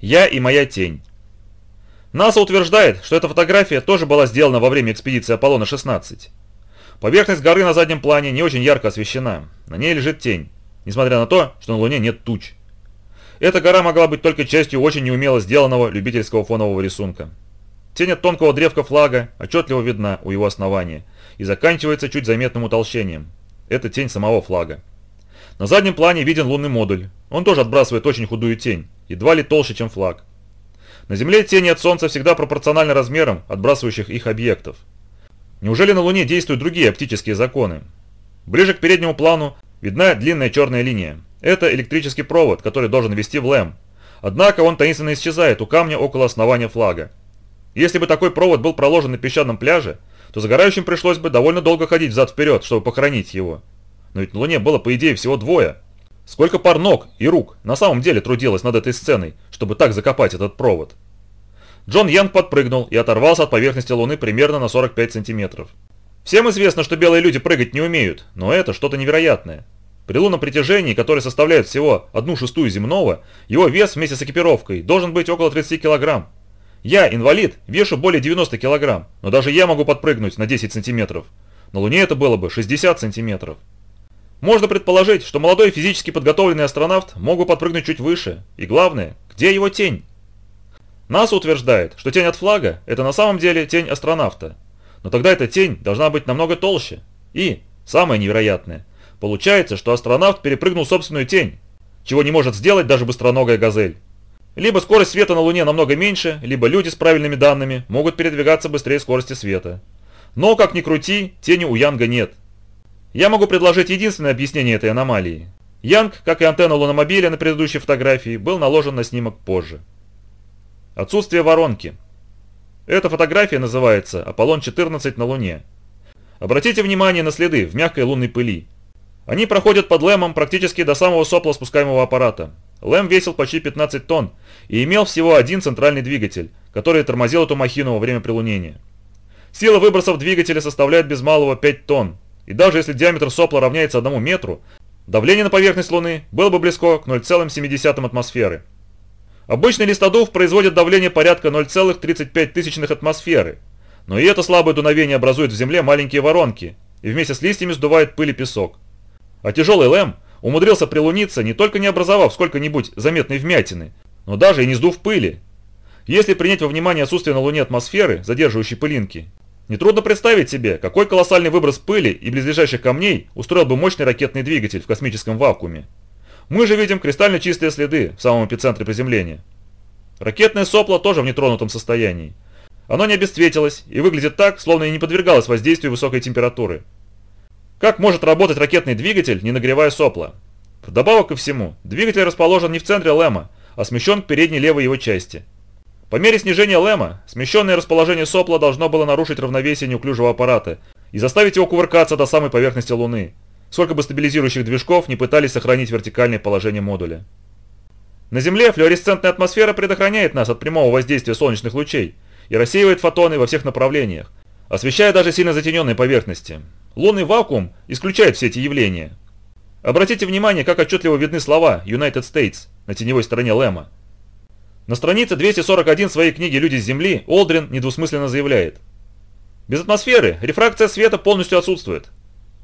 Я и моя тень. НАСА утверждает, что эта фотография тоже была сделана во время экспедиции Аполлона-16. Поверхность горы на заднем плане не очень ярко освещена, на ней лежит тень, несмотря на то, что на Луне нет туч. Эта гора могла быть только частью очень неумело сделанного любительского фонового рисунка. Тень от тонкого древка флага отчетливо видна у его основания и заканчивается чуть заметным утолщением. Это тень самого флага. На заднем плане виден лунный модуль. Он тоже отбрасывает очень худую тень, едва ли толще, чем флаг. На Земле тени от Солнца всегда пропорциональны размерам отбрасывающих их объектов. Неужели на Луне действуют другие оптические законы? Ближе к переднему плану видна длинная черная линия. Это электрический провод, который должен вести в ЛЭМ. Однако он таинственно исчезает у камня около основания флага. Если бы такой провод был проложен на песчаном пляже, то загорающим пришлось бы довольно долго ходить взад-вперед, чтобы похоронить его. Но ведь на Луне было по идее всего двое. Сколько пар ног и рук на самом деле трудилось над этой сценой, чтобы так закопать этот провод? Джон Янг подпрыгнул и оторвался от поверхности Луны примерно на 45 сантиметров. Всем известно, что белые люди прыгать не умеют, но это что-то невероятное. При лунном притяжении, которое составляет всего одну шестую земного, его вес вместе с экипировкой должен быть около 30 килограмм. Я, инвалид, вешу более 90 килограмм, но даже я могу подпрыгнуть на 10 сантиметров. На Луне это было бы 60 сантиметров. Можно предположить, что молодой физически подготовленный астронавт мог бы подпрыгнуть чуть выше. И главное, где его тень? НАСА утверждает, что тень от флага – это на самом деле тень астронавта. Но тогда эта тень должна быть намного толще. И, самое невероятное, получается, что астронавт перепрыгнул собственную тень, чего не может сделать даже быстроногая газель. Либо скорость света на Луне намного меньше, либо люди с правильными данными могут передвигаться быстрее скорости света. Но, как ни крути, тени у Янга нет. Я могу предложить единственное объяснение этой аномалии. Янг, как и антенна луномобиля на предыдущей фотографии, был наложен на снимок позже. Отсутствие воронки. Эта фотография называется «Аполлон-14 на Луне». Обратите внимание на следы в мягкой лунной пыли. Они проходят под лэмом практически до самого сопла спускаемого аппарата. Лэм весил почти 15 тонн и имел всего один центральный двигатель, который тормозил эту махину во время прилунения. Сила выбросов двигателя составляет без малого 5 тонн, и даже если диаметр сопла равняется 1 метру, давление на поверхность Луны было бы близко к 0,7 атмосферы. Обычный листодув производит давление порядка 0,35 атмосферы, но и это слабое дуновение образует в земле маленькие воронки и вместе с листьями сдувает пыль и песок. А тяжелый лэм умудрился прилуниться, не только не образовав сколько-нибудь заметной вмятины, но даже и не сдув пыли. Если принять во внимание отсутствие на Луне атмосферы, задерживающей пылинки, нетрудно представить себе, какой колоссальный выброс пыли и близлежащих камней устроил бы мощный ракетный двигатель в космическом вакууме. Мы же видим кристально чистые следы в самом эпицентре приземления. Ракетное сопло тоже в нетронутом состоянии. Оно не обесцветилось и выглядит так, словно и не подвергалось воздействию высокой температуры. Как может работать ракетный двигатель, не нагревая сопла? Вдобавок ко всему, двигатель расположен не в центре лэма, а смещен к передней левой его части. По мере снижения лэма, смещенное расположение сопла должно было нарушить равновесие неуклюжего аппарата и заставить его кувыркаться до самой поверхности Луны, сколько бы стабилизирующих движков не пытались сохранить вертикальное положение модуля. На Земле флуоресцентная атмосфера предохраняет нас от прямого воздействия солнечных лучей и рассеивает фотоны во всех направлениях, освещая даже сильно затененные поверхности. Лунный вакуум исключает все эти явления. Обратите внимание, как отчетливо видны слова «United States» на теневой стороне Лэма. На странице 241 своей книги «Люди с Земли» Олдрин недвусмысленно заявляет. Без атмосферы рефракция света полностью отсутствует.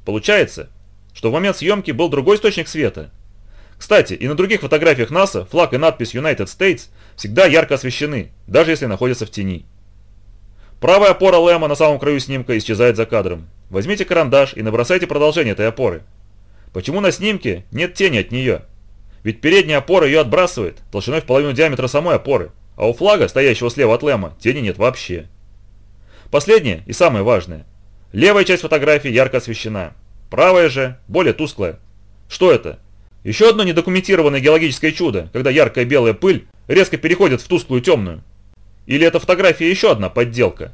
Получается, что в момент съемки был другой источник света. Кстати, и на других фотографиях НАСА флаг и надпись United States всегда ярко освещены, даже если находятся в тени. Правая опора Лэма на самом краю снимка исчезает за кадром. Возьмите карандаш и набросайте продолжение этой опоры. Почему на снимке нет тени от нее? Ведь передняя опора ее отбрасывает, толщиной в половину диаметра самой опоры, а у флага, стоящего слева от Лэма, тени нет вообще. Последнее и самое важное. Левая часть фотографии ярко освещена, Правая же более тусклая. Что это? Еще одно недокументированное геологическое чудо, когда яркая белая пыль резко переходит в тусклую темную. Или эта фотография еще одна подделка?